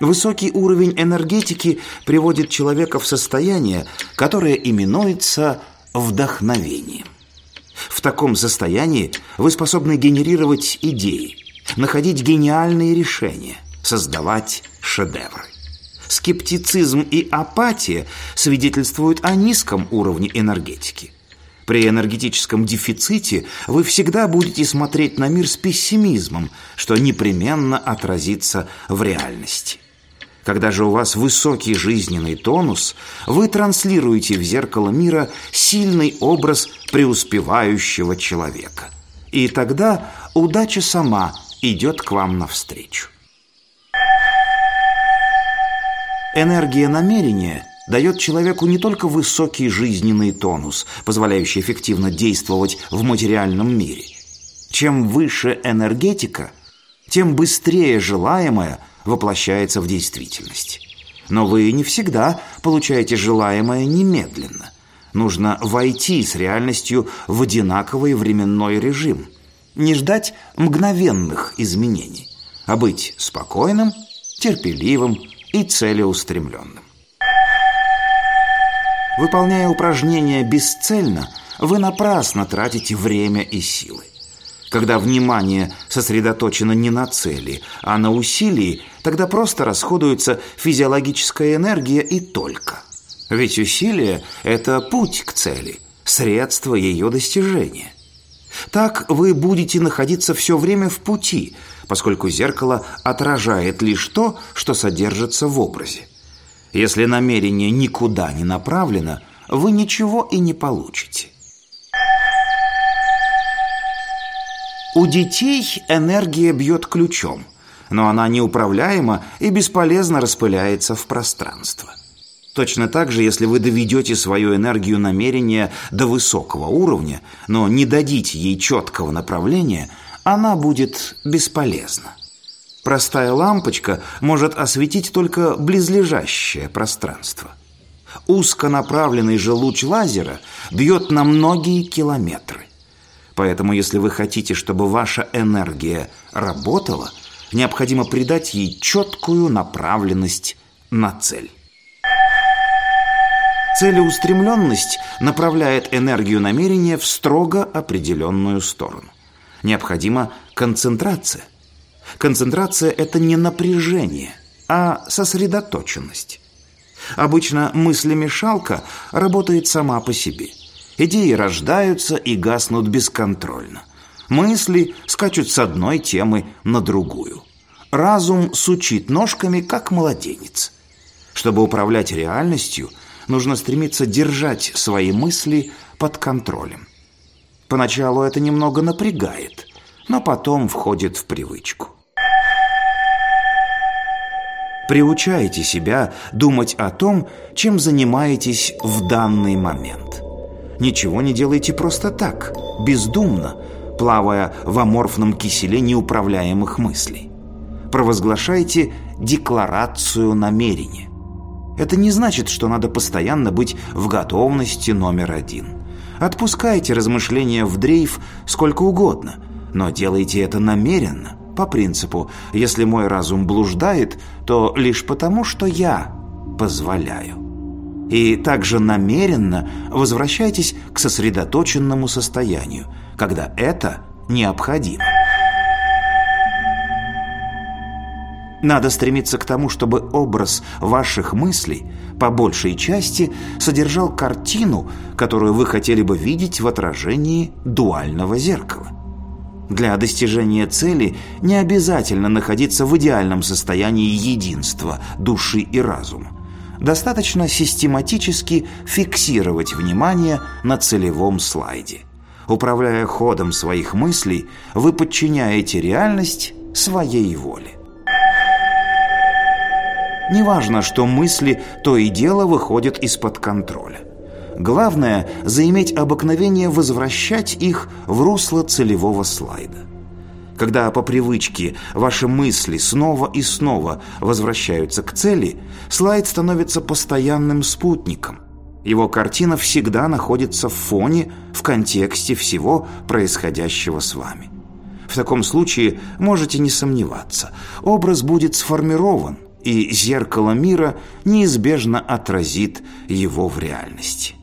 Высокий уровень энергетики приводит человека в состояние, которое именуется вдохновением. В таком состоянии вы способны генерировать идеи, находить гениальные решения, создавать шедевры. Скептицизм и апатия свидетельствуют о низком уровне энергетики. При энергетическом дефиците вы всегда будете смотреть на мир с пессимизмом, что непременно отразится в реальности. Когда же у вас высокий жизненный тонус, вы транслируете в зеркало мира сильный образ преуспевающего человека. И тогда удача сама идет к вам навстречу. Энергия намерения дает человеку не только высокий жизненный тонус, позволяющий эффективно действовать в материальном мире. Чем выше энергетика, тем быстрее желаемое воплощается в действительность. Но вы не всегда получаете желаемое немедленно. Нужно войти с реальностью в одинаковый временной режим. Не ждать мгновенных изменений, а быть спокойным, терпеливым и целеустремленным. Выполняя упражнения бесцельно, вы напрасно тратите время и силы. Когда внимание сосредоточено не на цели, а на усилии, тогда просто расходуется физиологическая энергия и только. Ведь усилие – это путь к цели, средство ее достижения. Так вы будете находиться все время в пути, поскольку зеркало отражает лишь то, что содержится в образе. Если намерение никуда не направлено, вы ничего и не получите. У детей энергия бьет ключом, но она неуправляема и бесполезно распыляется в пространство. Точно так же, если вы доведете свою энергию намерения до высокого уровня, но не дадите ей четкого направления, она будет бесполезна. Простая лампочка может осветить только близлежащее пространство. Узконаправленный же луч лазера бьет на многие километры. Поэтому, если вы хотите, чтобы ваша энергия работала, необходимо придать ей четкую направленность на цель. Целеустремленность направляет энергию намерения в строго определенную сторону. Необходима концентрация. Концентрация – это не напряжение, а сосредоточенность. Обычно мыслемешалка работает сама по себе – Идеи рождаются и гаснут бесконтрольно. Мысли скачут с одной темы на другую. Разум сучит ножками, как младенец. Чтобы управлять реальностью, нужно стремиться держать свои мысли под контролем. Поначалу это немного напрягает, но потом входит в привычку. Приучайте себя думать о том, чем занимаетесь в данный момент – Ничего не делайте просто так, бездумно, плавая в аморфном киселе неуправляемых мыслей. Провозглашайте декларацию намерения. Это не значит, что надо постоянно быть в готовности номер один. Отпускайте размышления в дрейф сколько угодно, но делайте это намеренно, по принципу «если мой разум блуждает, то лишь потому, что я позволяю» и также намеренно возвращайтесь к сосредоточенному состоянию, когда это необходимо. Надо стремиться к тому, чтобы образ ваших мыслей по большей части содержал картину, которую вы хотели бы видеть в отражении дуального зеркала. Для достижения цели не обязательно находиться в идеальном состоянии единства души и разума достаточно систематически фиксировать внимание на целевом слайде. Управляя ходом своих мыслей, вы подчиняете реальность своей воле. Неважно, что мысли то и дело выходят из-под контроля. Главное – заиметь обыкновение возвращать их в русло целевого слайда. Когда по привычке ваши мысли снова и снова возвращаются к цели, слайд становится постоянным спутником. Его картина всегда находится в фоне, в контексте всего происходящего с вами. В таком случае можете не сомневаться, образ будет сформирован, и зеркало мира неизбежно отразит его в реальности.